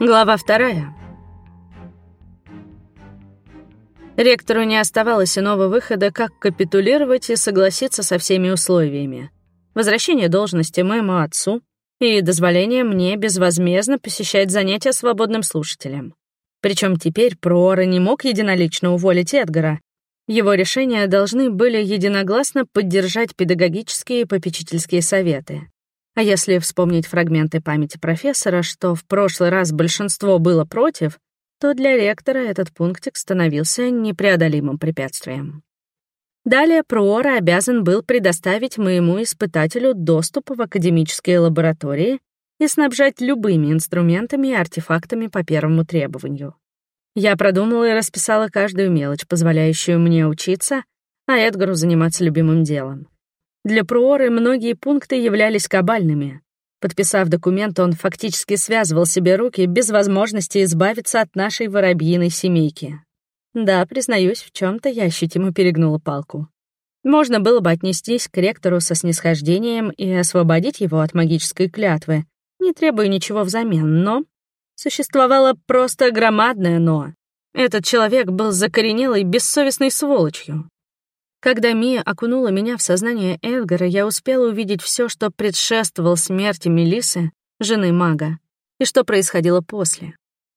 Глава вторая. Ректору не оставалось иного выхода, как капитулировать и согласиться со всеми условиями. Возвращение должности моему отцу и дозволение мне безвозмездно посещать занятия свободным слушателем. Причем теперь Проора не мог единолично уволить Эдгара. Его решения должны были единогласно поддержать педагогические и попечительские советы. А если вспомнить фрагменты памяти профессора, что в прошлый раз большинство было против, то для ректора этот пунктик становился непреодолимым препятствием. Далее Проора обязан был предоставить моему испытателю доступ в академические лаборатории и снабжать любыми инструментами и артефактами по первому требованию. Я продумала и расписала каждую мелочь, позволяющую мне учиться, а Эдгару заниматься любимым делом. Для Прооры многие пункты являлись кабальными, Подписав документ, он фактически связывал себе руки без возможности избавиться от нашей воробьиной семейки. Да, признаюсь, в чем то я ощутимо перегнула палку. Можно было бы отнестись к ректору со снисхождением и освободить его от магической клятвы, не требуя ничего взамен, но... Существовало просто громадное «но». Этот человек был закоренелой, бессовестной сволочью. Когда Мия окунула меня в сознание Эдгара, я успела увидеть все, что предшествовало смерти Мелисы, жены мага, и что происходило после.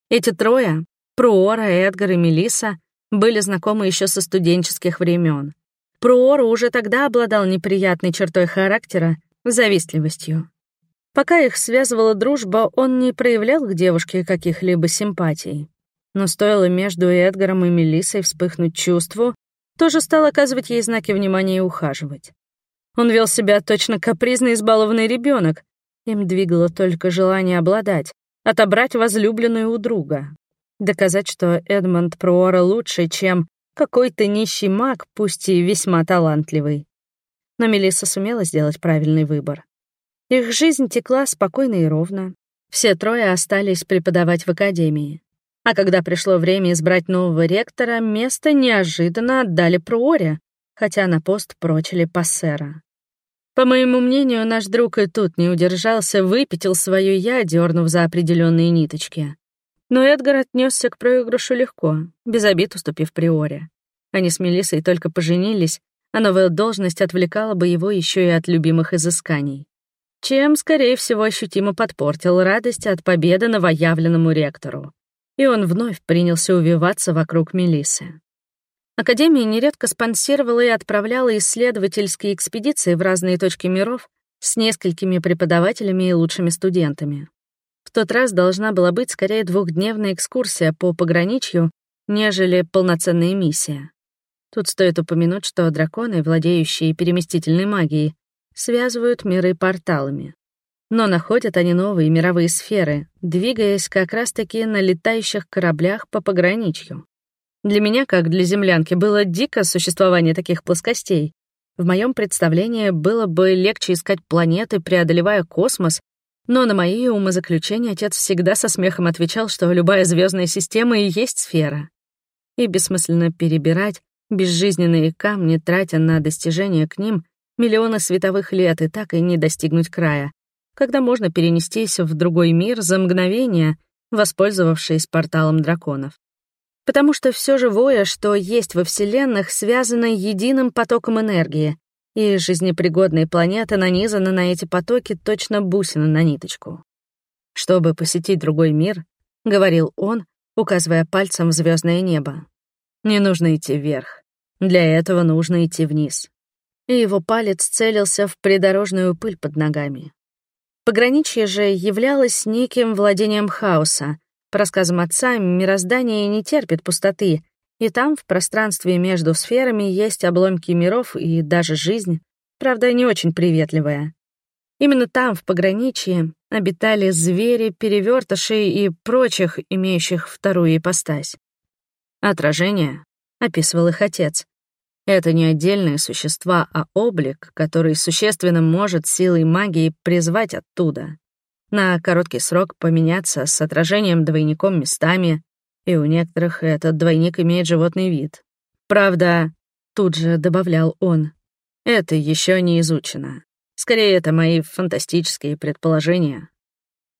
Эти трое, Пруора, Эдгар и Мелиса, были знакомы еще со студенческих времен. Пруора уже тогда обладал неприятной чертой характера — завистливостью. Пока их связывала дружба, он не проявлял к девушке каких-либо симпатий. Но стоило между Эдгаром и Мелиссой вспыхнуть чувству, тоже стал оказывать ей знаки внимания и ухаживать. Он вел себя точно капризный избалованный ребенок. Им двигало только желание обладать, отобрать возлюбленную у друга. Доказать, что Эдмонд Пруора лучше, чем какой-то нищий маг, пусть и весьма талантливый. Но Мелисса сумела сделать правильный выбор. Их жизнь текла спокойно и ровно. Все трое остались преподавать в академии. А когда пришло время избрать нового ректора, место неожиданно отдали Пруоре, хотя на пост прочили Пассера. По моему мнению, наш друг и тут не удержался, выпятил свое «я», дернув за определенные ниточки. Но Эдгар отнесся к проигрышу легко, без обид уступив Приоре. Они с Мелиссой только поженились, а новая должность отвлекала бы его еще и от любимых изысканий. Чем, скорее всего, ощутимо подпортил радость от победы новоявленному ректору и он вновь принялся увиваться вокруг Мелисы. Академия нередко спонсировала и отправляла исследовательские экспедиции в разные точки миров с несколькими преподавателями и лучшими студентами. В тот раз должна была быть скорее двухдневная экскурсия по пограничью, нежели полноценная миссия. Тут стоит упомянуть, что драконы, владеющие переместительной магией, связывают миры порталами. Но находят они новые мировые сферы, двигаясь как раз-таки на летающих кораблях по пограничью. Для меня, как для землянки, было дико существование таких плоскостей. В моем представлении было бы легче искать планеты, преодолевая космос, но на мои умозаключения отец всегда со смехом отвечал, что любая звездная система и есть сфера. И бессмысленно перебирать безжизненные камни, тратя на достижение к ним миллионы световых лет и так и не достигнуть края когда можно перенестись в другой мир за мгновение, воспользовавшись порталом драконов. Потому что все живое, что есть во Вселенных, связано единым потоком энергии, и жизнепригодные планеты нанизаны на эти потоки точно бусины на ниточку. «Чтобы посетить другой мир», — говорил он, указывая пальцем в звездное небо, «не нужно идти вверх. Для этого нужно идти вниз». И его палец целился в придорожную пыль под ногами. Пограничье же являлось неким владением хаоса. По рассказам отца, мироздание не терпит пустоты, и там, в пространстве между сферами, есть обломки миров и даже жизнь, правда, не очень приветливая. Именно там, в пограничье, обитали звери, перевертыши и прочих, имеющих вторую ипостась. «Отражение», — описывал их отец, это не отдельные существа, а облик, который существенно может силой магии призвать оттуда. На короткий срок поменяться с отражением двойником местами, и у некоторых этот двойник имеет животный вид. Правда, тут же добавлял он, это еще не изучено. Скорее, это мои фантастические предположения.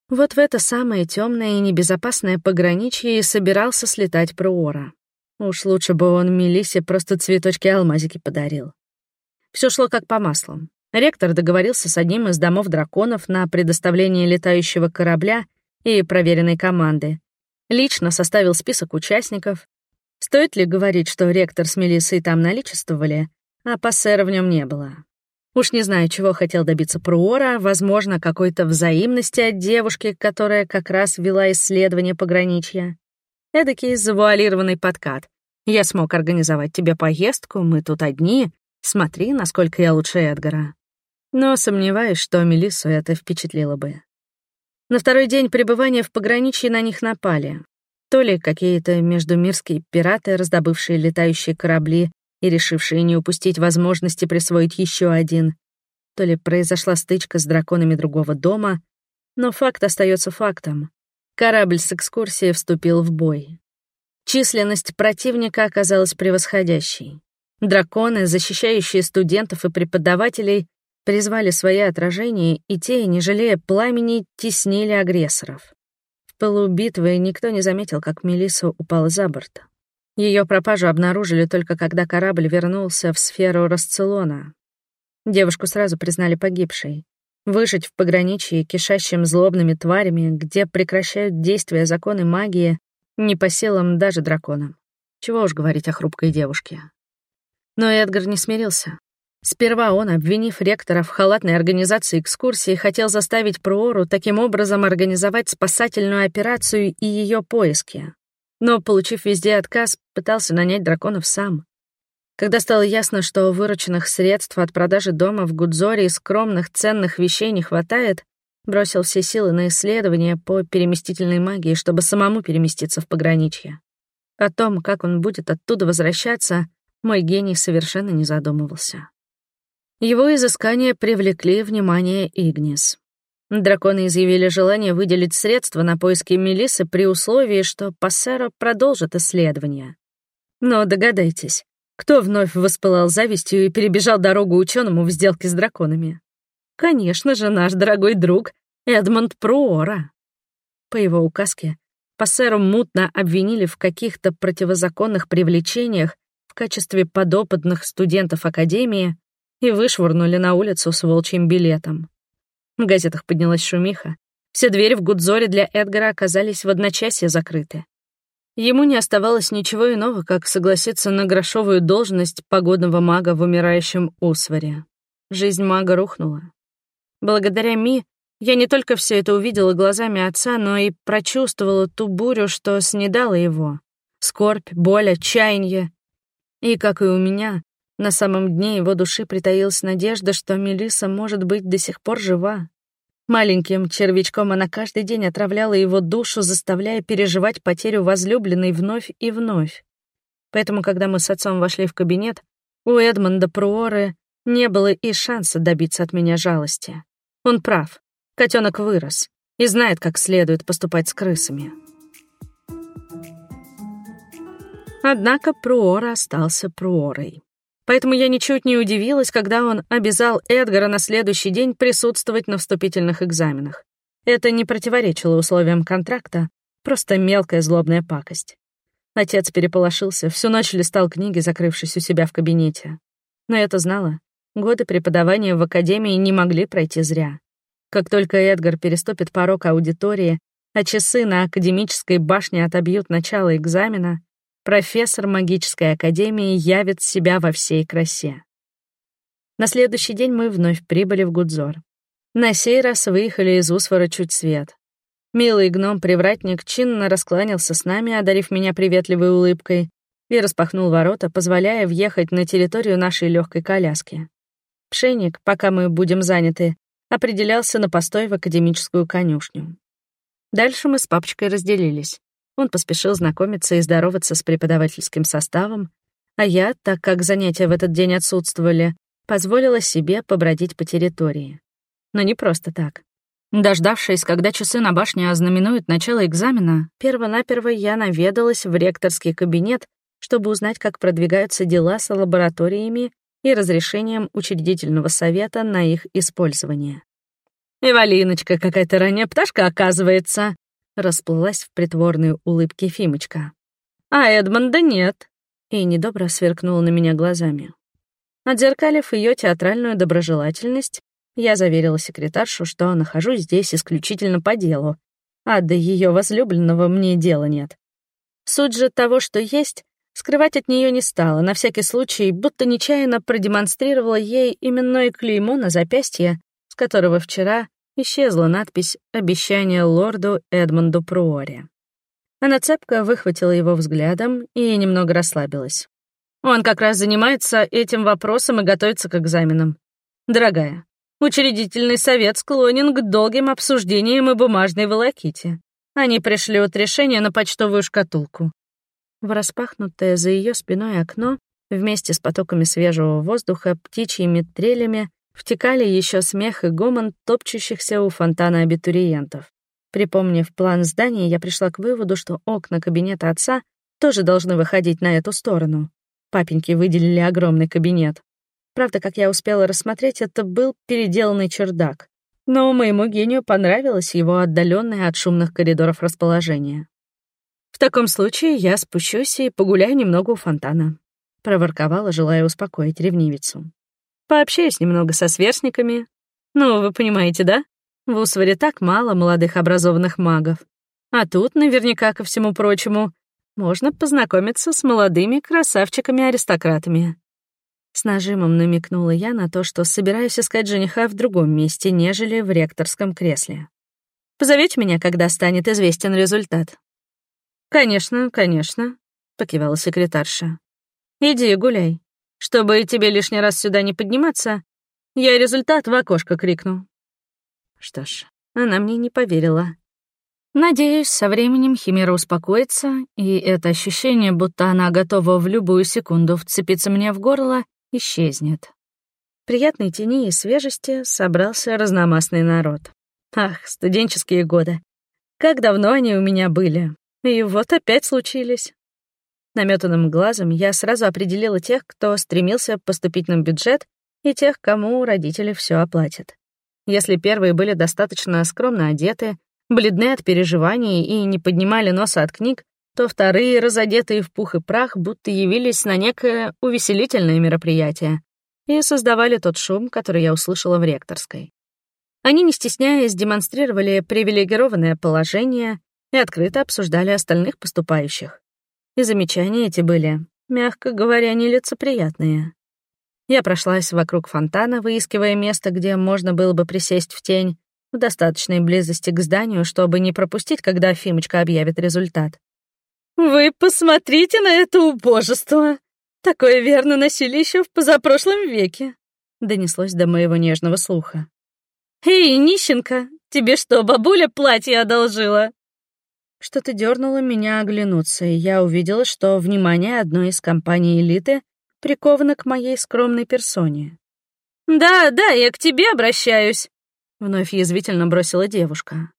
Вот в это самое темное и небезопасное пограничье и собирался слетать Пруора. Уж лучше бы он Мелисе просто цветочки-алмазики подарил. Все шло как по маслу. Ректор договорился с одним из домов драконов на предоставление летающего корабля и проверенной команды. Лично составил список участников. Стоит ли говорить, что ректор с Мелиссой там наличествовали, а пассера в нем не было? Уж не знаю, чего хотел добиться Пруора, возможно, какой-то взаимности от девушки, которая как раз вела исследование пограничья. Эдакий завуалированный подкат. Я смог организовать тебе поездку, мы тут одни. Смотри, насколько я лучше Эдгара. Но сомневаюсь, что Мелиссу это впечатлило бы. На второй день пребывания в пограничье на них напали. То ли какие-то междумирские пираты, раздобывшие летающие корабли и решившие не упустить возможности присвоить еще один, то ли произошла стычка с драконами другого дома, но факт остается фактом. Корабль с экскурсией вступил в бой. Численность противника оказалась превосходящей. Драконы, защищающие студентов и преподавателей, призвали свои отражения, и те, не жалея пламени, теснили агрессоров. В пылу битвы никто не заметил, как Мелисса упала за борт. Ее пропажу обнаружили только когда корабль вернулся в сферу Расцелона. Девушку сразу признали погибшей. Выжить в пограничье, кишащим злобными тварями, где прекращают действия законы магии, не по силам даже драконам. Чего уж говорить о хрупкой девушке. Но Эдгар не смирился. Сперва он, обвинив ректора в халатной организации экскурсии, хотел заставить Пруору таким образом организовать спасательную операцию и ее поиски. Но, получив везде отказ, пытался нанять драконов сам. Когда стало ясно, что вырученных средств от продажи дома в Гудзоре и скромных ценных вещей не хватает, бросил все силы на исследования по переместительной магии, чтобы самому переместиться в пограничье. О том, как он будет оттуда возвращаться, мой гений совершенно не задумывался. Его изыскания привлекли внимание Игнис. Драконы изъявили желание выделить средства на поиски Мелисы при условии, что Пассеро продолжит исследование. Но догадайтесь, кто вновь воспылал завистью и перебежал дорогу ученому в сделке с драконами? Конечно же, наш дорогой друг Эдмонд Пруора. По его указке, Пассеру мутно обвинили в каких-то противозаконных привлечениях в качестве подопытных студентов Академии и вышвырнули на улицу с волчьим билетом. В газетах поднялась шумиха. Все двери в Гудзоре для Эдгара оказались в одночасье закрыты. Ему не оставалось ничего иного, как согласиться на грошовую должность погодного мага в умирающем Усваре. Жизнь мага рухнула. Благодаря Ми я не только все это увидела глазами отца, но и прочувствовала ту бурю, что снедала его. Скорбь, боль, отчаяние. И, как и у меня, на самом дне его души притаилась надежда, что Мелиса может быть до сих пор жива. Маленьким червячком она каждый день отравляла его душу, заставляя переживать потерю возлюбленной вновь и вновь. Поэтому, когда мы с отцом вошли в кабинет, у Эдмонда Пруоры не было и шанса добиться от меня жалости. Он прав. Котенок вырос и знает, как следует поступать с крысами. Однако Пруора остался Пруорой. Поэтому я ничуть не удивилась, когда он обязал Эдгара на следующий день присутствовать на вступительных экзаменах. Это не противоречило условиям контракта, просто мелкая злобная пакость. Отец переполошился, всю ночь листал книги, закрывшись у себя в кабинете. Но я-то знала, годы преподавания в академии не могли пройти зря. Как только Эдгар переступит порог аудитории, а часы на академической башне отобьют начало экзамена, профессор магической академии явит себя во всей красе. На следующий день мы вновь прибыли в Гудзор. На сей раз выехали из Усвара чуть свет. Милый гном-привратник чинно раскланялся с нами, одарив меня приветливой улыбкой, и распахнул ворота, позволяя въехать на территорию нашей легкой коляски. Пшеник, пока мы будем заняты, определялся на постой в академическую конюшню. Дальше мы с папочкой разделились. Он поспешил знакомиться и здороваться с преподавательским составом, а я, так как занятия в этот день отсутствовали, позволила себе побродить по территории. Но не просто так. Дождавшись, когда часы на башне ознаменуют начало экзамена, первонаперво я наведалась в ректорский кабинет, чтобы узнать, как продвигаются дела с лабораториями и разрешением учредительного совета на их использование. «Эвалиночка, какая-то ранняя пташка, оказывается!» Расплылась в притворной улыбке Фимочка. «А Эдмонда нет!» и недобро сверкнула на меня глазами. Отзеркалив ее театральную доброжелательность, я заверила секретаршу, что нахожусь здесь исключительно по делу, а до ее возлюбленного мне дела нет. Суть же того, что есть, скрывать от нее не стала, на всякий случай, будто нечаянно продемонстрировала ей именное клеймо на запястье, с которого вчера исчезла надпись «Обещание лорду Эдмонду Пруоре». Она цепко выхватила его взглядом и немного расслабилась. Он как раз занимается этим вопросом и готовится к экзаменам. Дорогая, Учредительный совет склонен к долгим обсуждениям и бумажной волоките. Они пришлют решение на почтовую шкатулку. В распахнутое за ее спиной окно вместе с потоками свежего воздуха, птичьими трелями втекали еще смех и гомон топчущихся у фонтана абитуриентов. Припомнив план здания, я пришла к выводу, что окна кабинета отца тоже должны выходить на эту сторону. Папеньки выделили огромный кабинет. Правда, как я успела рассмотреть, это был переделанный чердак. Но моему гению понравилось его отдаленное от шумных коридоров расположение. «В таком случае я спущусь и погуляю немного у фонтана», — проворковала, желая успокоить ревнивицу. «Пообщаюсь немного со сверстниками. Ну, вы понимаете, да? В Усваре так мало молодых образованных магов. А тут, наверняка, ко всему прочему, можно познакомиться с молодыми красавчиками-аристократами. С нажимом намекнула я на то, что собираюсь искать жениха в другом месте, нежели в ректорском кресле. «Позовете меня, когда станет известен результат?» «Конечно, конечно», — покивала секретарша. «Иди гуляй. Чтобы тебе лишний раз сюда не подниматься, я результат в окошко крикну». Что ж, она мне не поверила. Надеюсь, со временем Химера успокоится, и это ощущение, будто она готова в любую секунду вцепиться мне в горло, исчезнет. Приятной тени и свежести собрался разномастный народ. Ах, студенческие годы. Как давно они у меня были. И вот опять случились. Наметанным глазом я сразу определила тех, кто стремился поступить на бюджет, и тех, кому родители все оплатят. Если первые были достаточно скромно одеты, бледны от переживаний и не поднимали носа от книг, то вторые, разодетые в пух и прах, будто явились на некое увеселительное мероприятие и создавали тот шум, который я услышала в ректорской. Они, не стесняясь, демонстрировали привилегированное положение и открыто обсуждали остальных поступающих. И замечания эти были, мягко говоря, нелицеприятные. Я прошлась вокруг фонтана, выискивая место, где можно было бы присесть в тень, в достаточной близости к зданию, чтобы не пропустить, когда Фимочка объявит результат. «Вы посмотрите на это убожество! Такое верно носили еще в позапрошлом веке!» Донеслось до моего нежного слуха. «Эй, нищенка, тебе что, бабуля платье одолжила?» Что-то дернуло меня оглянуться, и я увидела, что внимание одной из компаний элиты приковано к моей скромной персоне. «Да, да, я к тебе обращаюсь», — вновь язвительно бросила девушка.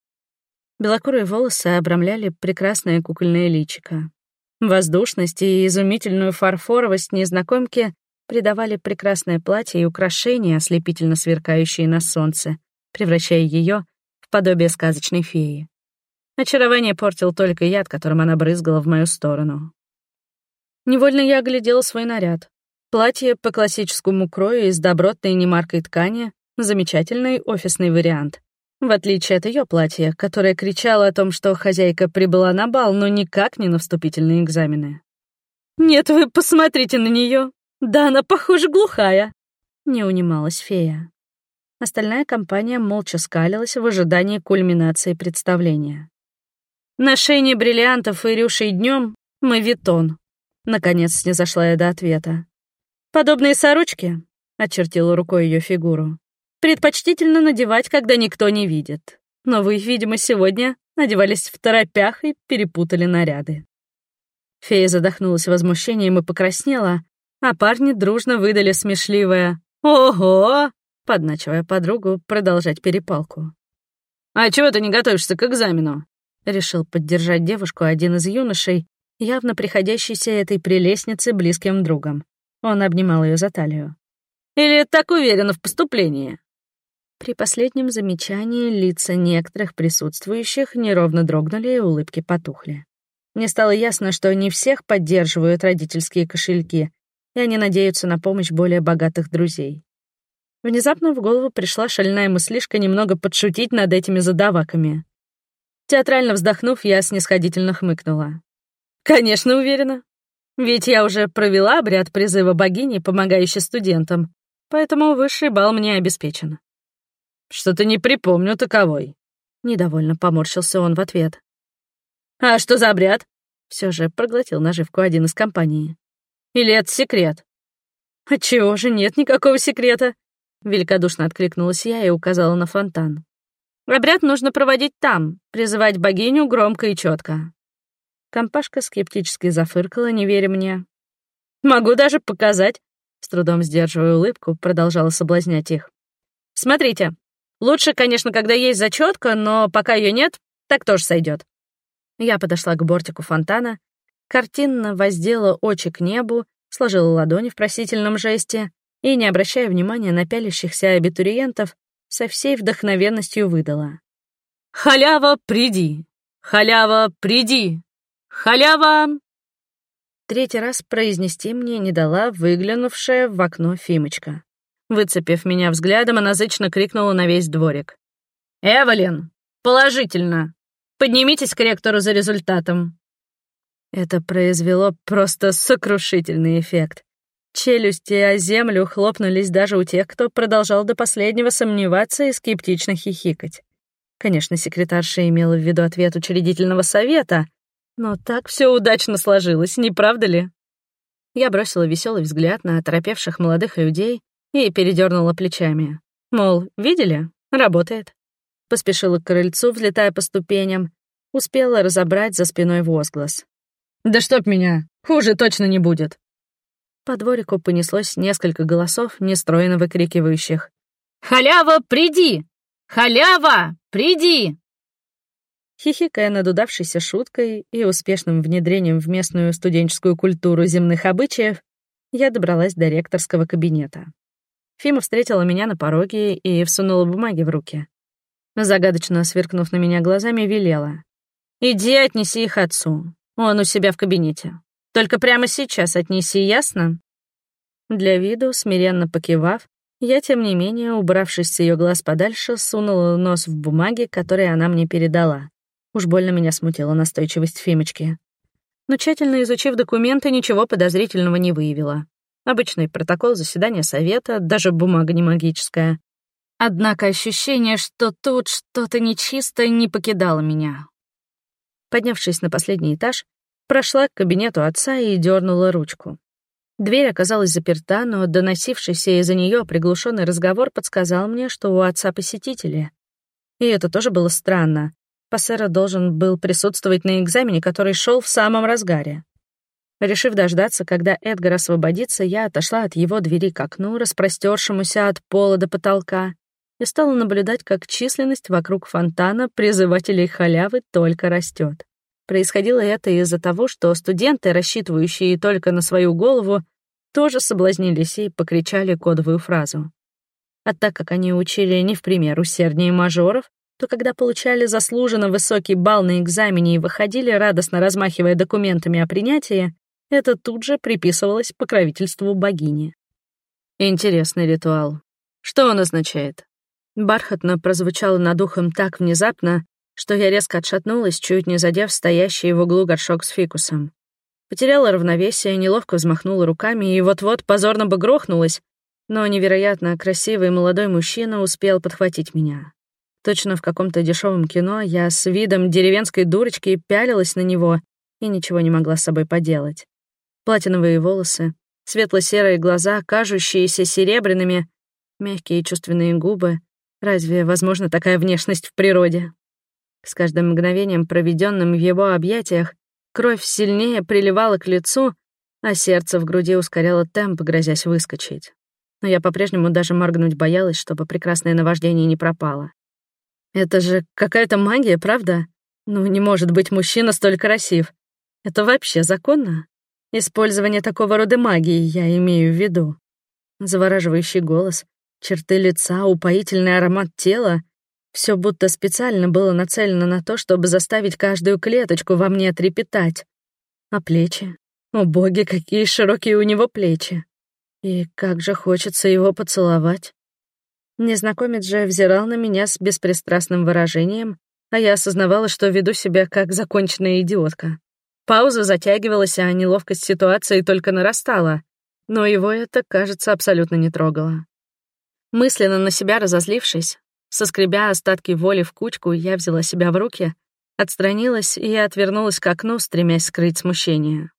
Белокурые волосы обрамляли прекрасное кукольное личико. Воздушность и изумительную фарфоровость незнакомки придавали прекрасное платье и украшения, ослепительно сверкающие на солнце, превращая ее в подобие сказочной феи. Очарование портил только яд, которым она брызгала в мою сторону. Невольно я оглядела свой наряд. Платье по классическому крою из добротной немаркой ткани — замечательный офисный вариант. В отличие от ее платья, которое кричало о том, что хозяйка прибыла на бал, но никак не на вступительные экзамены. «Нет, вы посмотрите на нее. Да она, похоже, глухая!» Не унималась фея. Остальная компания молча скалилась в ожидании кульминации представления. «Ношение бриллиантов и рюшей днем — мавитон», — наконец снизошла я до ответа. «Подобные сорочки», — очертила рукой ее фигуру, предпочтительно надевать, когда никто не видит. Но вы, видимо, сегодня надевались в торопях и перепутали наряды. Фея задохнулась возмущением и покраснела, а парни дружно выдали смешливое «Ого!», подначивая подругу продолжать перепалку. «А чего ты не готовишься к экзамену?» — решил поддержать девушку один из юношей, явно приходящийся этой прелестнице близким другом. Он обнимал ее за талию. Или так уверена в поступлении?» При последнем замечании лица некоторых присутствующих неровно дрогнули и улыбки потухли. Мне стало ясно, что не всех поддерживают родительские кошельки, и они надеются на помощь более богатых друзей. Внезапно в голову пришла шальная мыслишка немного подшутить над этими задаваками. Театрально вздохнув, я снисходительно хмыкнула. «Конечно, уверена. Ведь я уже провела обряд призыва богини, помогающей студентам, поэтому высший бал мне обеспечен. «Что-то не припомню таковой». Недовольно поморщился он в ответ. «А что за обряд?» Все же проглотил наживку один из компании. «Или это секрет?» «Отчего же нет никакого секрета?» Великодушно откликнулась я и указала на фонтан. «Обряд нужно проводить там, призывать богиню громко и четко. Компашка скептически зафыркала, не веря мне. «Могу даже показать», — с трудом сдерживая улыбку, продолжала соблазнять их. «Смотрите, Лучше, конечно, когда есть зачетка, но пока ее нет, так тоже сойдет. Я подошла к бортику фонтана, картинно воздела очи к небу, сложила ладони в просительном жесте и, не обращая внимания на пялящихся абитуриентов, со всей вдохновенностью выдала. «Халява, приди! Халява, приди! Халява!» Третий раз произнести мне не дала выглянувшая в окно Фимочка. Выцепив меня взглядом, она зычно крикнула на весь дворик. «Эвелин, положительно! Поднимитесь к ректору за результатом!» Это произвело просто сокрушительный эффект. Челюсти о землю хлопнулись даже у тех, кто продолжал до последнего сомневаться и скептично хихикать. Конечно, секретарша имела в виду ответ учредительного совета, но так все удачно сложилось, не правда ли? Я бросила веселый взгляд на оторопевших молодых людей, и передернула плечами. Мол, видели? Работает. Поспешила к крыльцу, взлетая по ступеням. Успела разобрать за спиной возглас. «Да чтоб меня! Хуже точно не будет!» По дворику понеслось несколько голосов, нестройно выкрикивающих. «Халява, приди! Халява, приди!» Хихикая над удавшейся шуткой и успешным внедрением в местную студенческую культуру земных обычаев, я добралась до ректорского кабинета. Фима встретила меня на пороге и всунула бумаги в руки. Загадочно сверкнув на меня глазами, велела. «Иди отнеси их отцу. Он у себя в кабинете. Только прямо сейчас отнеси, ясно?» Для виду, смиренно покивав, я, тем не менее, убравшись с ее глаз подальше, сунула нос в бумаги, которые она мне передала. Уж больно меня смутила настойчивость Фимочки. Но тщательно изучив документы, ничего подозрительного не выявила. Обычный протокол заседания совета, даже бумага не магическая. Однако ощущение, что тут что-то нечисто, не покидало меня. Поднявшись на последний этаж, прошла к кабинету отца и дернула ручку. Дверь оказалась заперта, но доносившийся из-за нее приглушенный разговор подсказал мне, что у отца посетители. И это тоже было странно. Пассера должен был присутствовать на экзамене, который шел в самом разгаре. Решив дождаться, когда Эдгар освободится, я отошла от его двери к окну, распростершемуся от пола до потолка, и стала наблюдать, как численность вокруг фонтана призывателей халявы только растет. Происходило это из-за того, что студенты, рассчитывающие только на свою голову, тоже соблазнились и покричали кодовую фразу. А так как они учили не в пример усерднее мажоров, то когда получали заслуженно высокий балл на экзамене и выходили, радостно размахивая документами о принятии, это тут же приписывалось покровительству богини. Интересный ритуал. Что он означает? Бархатно прозвучало над ухом так внезапно, что я резко отшатнулась, чуть не задев стоящий в углу горшок с фикусом. Потеряла равновесие, неловко взмахнула руками и вот-вот позорно бы грохнулась, но невероятно красивый молодой мужчина успел подхватить меня. Точно в каком-то дешевом кино я с видом деревенской дурочки пялилась на него и ничего не могла с собой поделать платиновые волосы, светло-серые глаза, кажущиеся серебряными, мягкие чувственные губы. Разве возможна такая внешность в природе? С каждым мгновением, проведенным в его объятиях, кровь сильнее приливала к лицу, а сердце в груди ускоряло темп, грозясь выскочить. Но я по-прежнему даже моргнуть боялась, чтобы прекрасное наваждение не пропало. Это же какая-то магия, правда? Ну, не может быть мужчина столь красив. Это вообще законно? Использование такого рода магии я имею в виду. Завораживающий голос, черты лица, упоительный аромат тела — все будто специально было нацелено на то, чтобы заставить каждую клеточку во мне трепетать. А плечи? О боги, какие широкие у него плечи! И как же хочется его поцеловать. Незнакомец же взирал на меня с беспристрастным выражением, а я осознавала, что веду себя как законченная идиотка. Пауза затягивалась, а неловкость ситуации только нарастала, но его это, кажется, абсолютно не трогало. Мысленно на себя разозлившись, соскребя остатки воли в кучку, я взяла себя в руки, отстранилась и отвернулась к окну, стремясь скрыть смущение.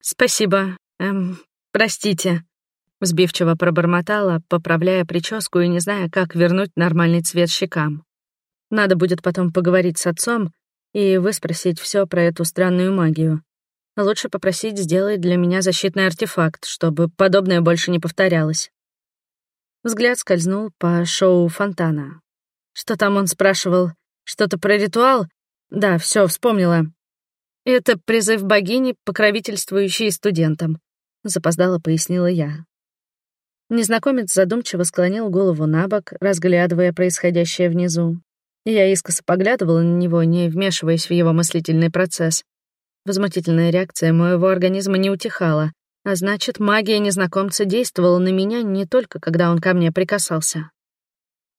«Спасибо. Эм, простите», — взбивчиво пробормотала, поправляя прическу и не зная, как вернуть нормальный цвет щекам. Надо будет потом поговорить с отцом и выспросить все про эту странную магию. Лучше попросить сделать для меня защитный артефакт, чтобы подобное больше не повторялось. Взгляд скользнул по шоу фонтана. Что там он спрашивал? Что-то про ритуал? Да, все, вспомнила. Это призыв богини, покровительствующей студентам. Запоздало пояснила я. Незнакомец задумчиво склонил голову на бок, разглядывая происходящее внизу. Я искоса поглядывала на него, не вмешиваясь в его мыслительный процесс. Возмутительная реакция моего организма не утихала, а значит, магия незнакомца действовала на меня не только, когда он ко мне прикасался.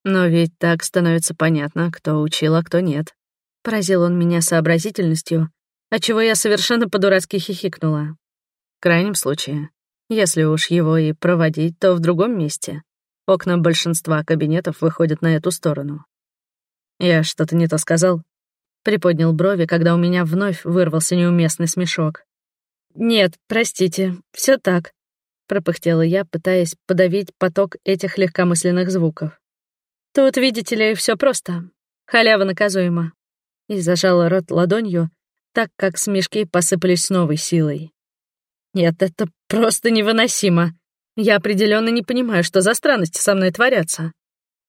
Но ведь так становится понятно, кто учил, а кто нет. Поразил он меня сообразительностью, отчего я совершенно по-дурацки хихикнула. В крайнем случае, если уж его и проводить, то в другом месте. Окна большинства кабинетов выходят на эту сторону. «Я что-то не то сказал?» Приподнял брови, когда у меня вновь вырвался неуместный смешок. «Нет, простите, все так», — пропыхтела я, пытаясь подавить поток этих легкомысленных звуков. «Тут, видите ли, все просто. Халява наказуема». И зажала рот ладонью, так как смешки посыпались с новой силой. «Нет, это просто невыносимо. Я определенно не понимаю, что за странности со мной творятся.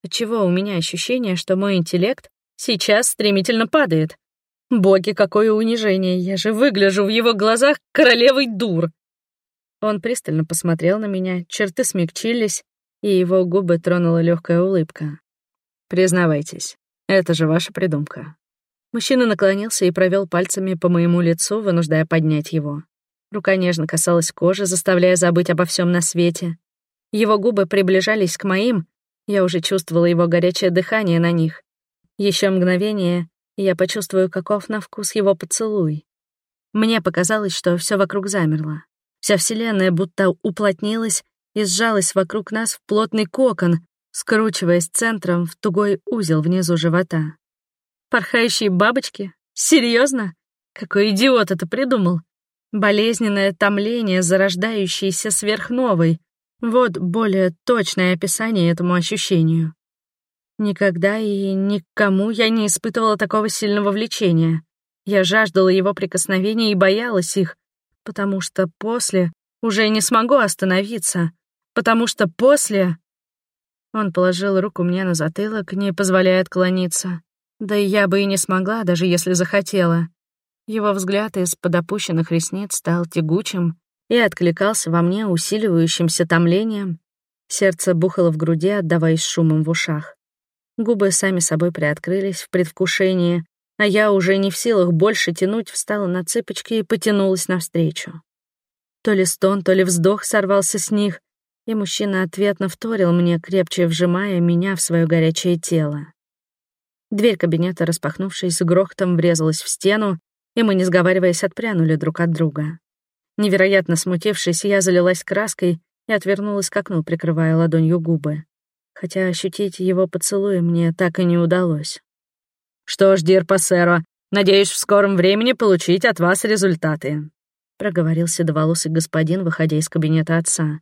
Отчего у меня ощущение, что мой интеллект сейчас стремительно падает? Боги, какое унижение, я же выгляжу в его глазах королевой дур. Он пристально посмотрел на меня, черты смягчились, и его губы тронула легкая улыбка. «Признавайтесь, это же ваша придумка». Мужчина наклонился и провел пальцами по моему лицу, вынуждая поднять его. Рука нежно касалась кожи, заставляя забыть обо всем на свете. Его губы приближались к моим, я уже чувствовала его горячее дыхание на них. Еще мгновение, я почувствую, каков на вкус его поцелуй. Мне показалось, что все вокруг замерло. Вся Вселенная будто уплотнилась и сжалась вокруг нас в плотный кокон, скручиваясь центром в тугой узел внизу живота. Порхающие бабочки? Серьезно? Какой идиот это придумал? Болезненное томление, зарождающееся сверхновой, вот более точное описание этому ощущению. Никогда и никому я не испытывала такого сильного влечения. Я жаждала его прикосновений и боялась их, потому что после уже не смогу остановиться, потому что после... Он положил руку мне на затылок, не позволяя отклониться. Да и я бы и не смогла, даже если захотела. Его взгляд из-под опущенных ресниц стал тягучим, и откликался во мне усиливающимся томлением. Сердце бухало в груди, отдаваясь шумом в ушах. Губы сами собой приоткрылись в предвкушении, а я уже не в силах больше тянуть, встала на цыпочки и потянулась навстречу. То ли стон, то ли вздох сорвался с них, и мужчина ответно вторил мне, крепче вжимая меня в свое горячее тело. Дверь кабинета, распахнувшись, с грохотом врезалась в стену, и мы, не сговариваясь, отпрянули друг от друга. Невероятно смутившись, я залилась краской и отвернулась к окну, прикрывая ладонью губы. Хотя ощутить его поцелуй мне так и не удалось. «Что ж, Дир Пассеро, надеюсь в скором времени получить от вас результаты», проговорил седоволосый господин, выходя из кабинета отца.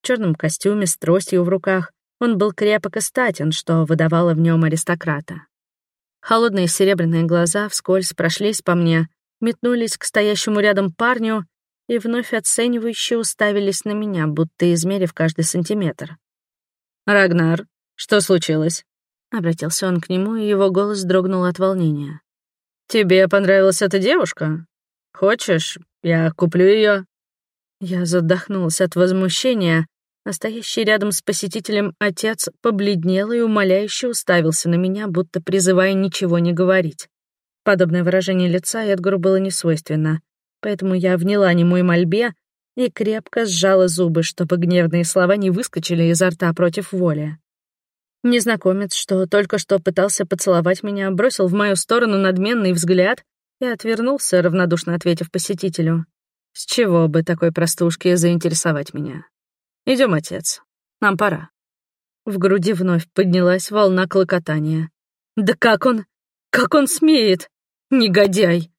В черном костюме с тростью в руках он был крепок и статен, что выдавало в нем аристократа. Холодные серебряные глаза вскользь прошлись по мне, метнулись к стоящему рядом парню и вновь оценивающе уставились на меня, будто измерив каждый сантиметр. «Рагнар, что случилось?» Обратился он к нему, и его голос дрогнул от волнения. «Тебе понравилась эта девушка? Хочешь, я куплю ее? Я задохнулась от возмущения, а стоящий рядом с посетителем отец побледнел и умоляюще уставился на меня, будто призывая ничего не говорить. Подобное выражение лица Эдгару было несвойственно, поэтому я вняла немой мольбе и крепко сжала зубы, чтобы гневные слова не выскочили изо рта против воли. Незнакомец, что только что пытался поцеловать меня, бросил в мою сторону надменный взгляд и отвернулся, равнодушно ответив посетителю. С чего бы такой простушке заинтересовать меня? Идем, отец. Нам пора. В груди вновь поднялась волна клокотания. Да как он? Как он смеет? Негодяй!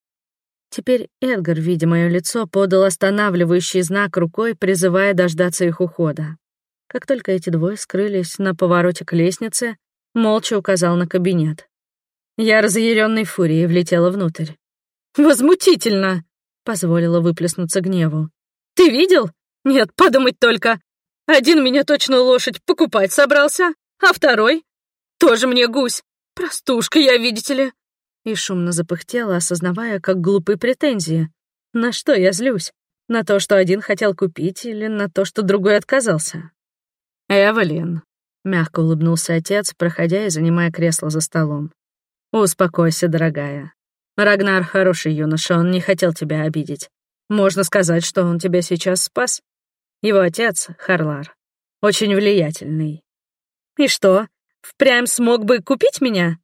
Теперь Эдгар, видя мое лицо, подал останавливающий знак рукой, призывая дождаться их ухода. Как только эти двое скрылись на повороте к лестнице, молча указал на кабинет. Я разъяренной фурией влетела внутрь. «Возмутительно!» — позволила выплеснуться гневу. «Ты видел? Нет, подумать только! Один меня точно лошадь покупать собрался, а второй тоже мне гусь. Простушка я, видите ли. И шумно запыхтела, осознавая, как глупые претензии. На что я злюсь? На то, что один хотел купить, или на то, что другой отказался? «Эвелин», — мягко улыбнулся отец, проходя и занимая кресло за столом. «Успокойся, дорогая. Рагнар хороший юноша, он не хотел тебя обидеть. Можно сказать, что он тебя сейчас спас. Его отец, Харлар, очень влиятельный. «И что, впрямь смог бы купить меня?»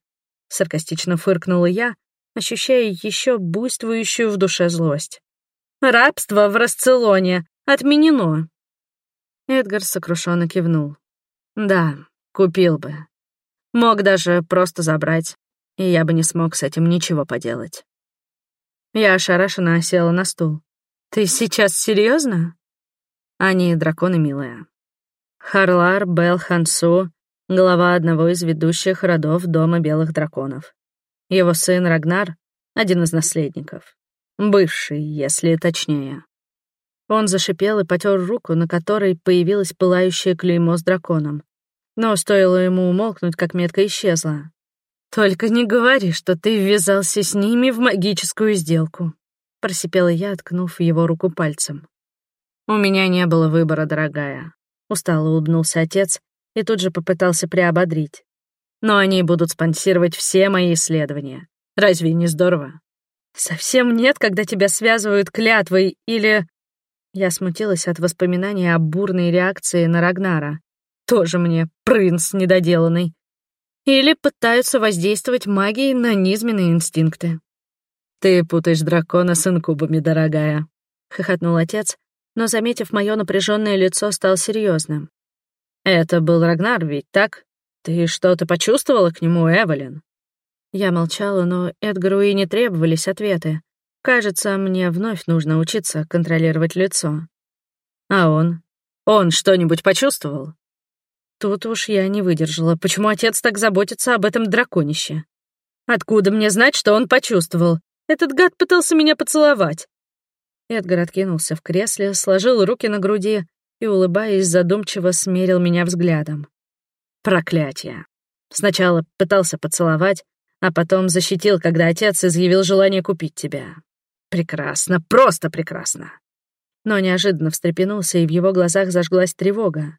Саркастично фыркнула я, ощущая еще буйствующую в душе злость. «Рабство в Расцелоне отменено!» Эдгар сокрушенно кивнул. «Да, купил бы. Мог даже просто забрать, и я бы не смог с этим ничего поделать». Я ошарашенно села на стул. «Ты сейчас серьезно? Они драконы, милая. Харлар Бел Хансу — глава одного из ведущих родов Дома Белых Драконов. Его сын Рагнар — один из наследников. Бывший, если точнее. Он зашипел и потер руку, на которой появилось пылающее клеймо с драконом. Но стоило ему умолкнуть, как метка исчезла. «Только не говори, что ты ввязался с ними в магическую сделку», — просипела я, ткнув его руку пальцем. «У меня не было выбора, дорогая», — устало улыбнулся отец и тут же попытался приободрить. «Но они будут спонсировать все мои исследования. Разве не здорово?» «Совсем нет, когда тебя связывают клятвой или...» Я смутилась от воспоминаний о бурной реакции на Рагнара. Тоже мне принц недоделанный. Или пытаются воздействовать магией на низменные инстинкты. «Ты путаешь дракона с инкубами, дорогая», — хохотнул отец, но, заметив мое напряженное лицо, стал серьезным. «Это был Рагнар, ведь так? Ты что-то почувствовала к нему, Эвелин?» Я молчала, но Эдгару и не требовались ответы. Кажется, мне вновь нужно учиться контролировать лицо. А он? Он что-нибудь почувствовал? Тут уж я не выдержала. Почему отец так заботится об этом драконище? Откуда мне знать, что он почувствовал? Этот гад пытался меня поцеловать. Эдгар откинулся в кресле, сложил руки на груди и, улыбаясь, задумчиво смерил меня взглядом. Проклятие. Сначала пытался поцеловать, а потом защитил, когда отец изъявил желание купить тебя. Прекрасно, просто прекрасно. Но неожиданно встрепенулся, и в его глазах зажглась тревога.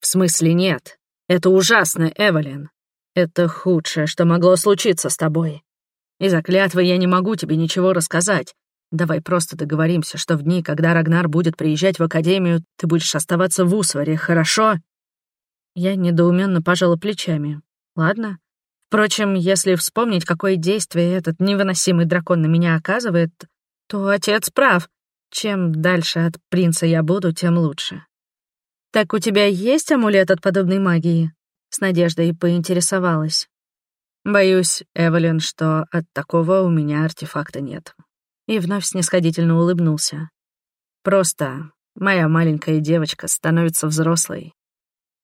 В смысле нет. Это ужасно, Эвелин. Это худшее, что могло случиться с тобой. Из-за клятвы я не могу тебе ничего рассказать, Давай просто договоримся, что в дни, когда Рагнар будет приезжать в академию, ты будешь оставаться в Усваре, хорошо?» Я недоуменно пожала плечами. «Ладно. Впрочем, если вспомнить, какое действие этот невыносимый дракон на меня оказывает, то отец прав. Чем дальше от принца я буду, тем лучше». «Так у тебя есть амулет от подобной магии?» С надеждой поинтересовалась. «Боюсь, Эвелин, что от такого у меня артефакта нет и вновь снисходительно улыбнулся. «Просто моя маленькая девочка становится взрослой.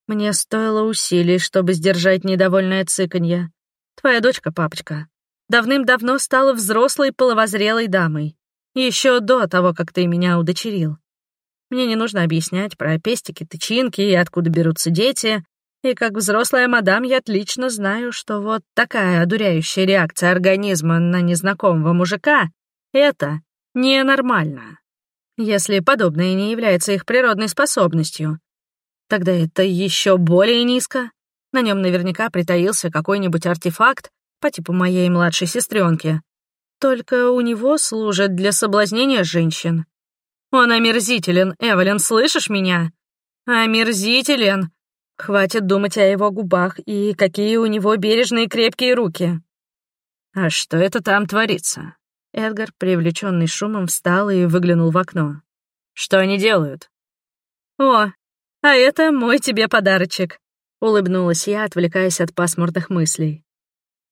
Мне стоило усилий, чтобы сдержать недовольное цыканье. Твоя дочка, папочка, давным-давно стала взрослой половозрелой дамой. Еще до того, как ты меня удочерил. Мне не нужно объяснять про пестики, тычинки и откуда берутся дети. И как взрослая мадам я отлично знаю, что вот такая одуряющая реакция организма на незнакомого мужика это ненормально. Если подобное не является их природной способностью. Тогда это еще более низко. На нем наверняка притаился какой-нибудь артефакт по типу моей младшей сестренки. Только у него служит для соблазнения женщин. Он омерзителен, Эвелин, слышишь меня? Омерзителен. Хватит думать о его губах и какие у него бережные крепкие руки. А что это там творится? Эдгар, привлеченный шумом, встал и выглянул в окно. Что они делают? О, а это мой тебе подарочек, улыбнулась я, отвлекаясь от пасмурных мыслей.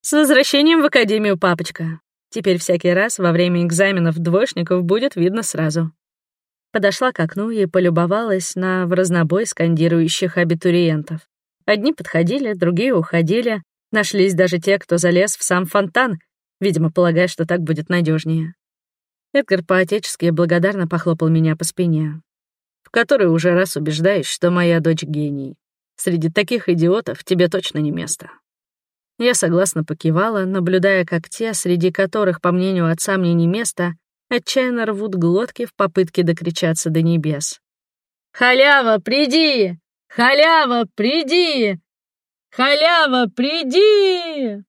С возвращением в академию, папочка. Теперь всякий раз во время экзаменов двоечников будет видно сразу. Подошла к окну и полюбовалась на в разнобой скандирующих абитуриентов. Одни подходили, другие уходили. Нашлись даже те, кто залез в сам фонтан, видимо, полагая, что так будет надежнее. Эдгар по-отечески благодарно похлопал меня по спине. В который уже раз убеждаюсь, что моя дочь гений. Среди таких идиотов тебе точно не место. Я согласно покивала, наблюдая, как те, среди которых, по мнению отца, мне не место, отчаянно рвут глотки в попытке докричаться до небес. «Халява, приди! Халява, приди! Халява, приди!»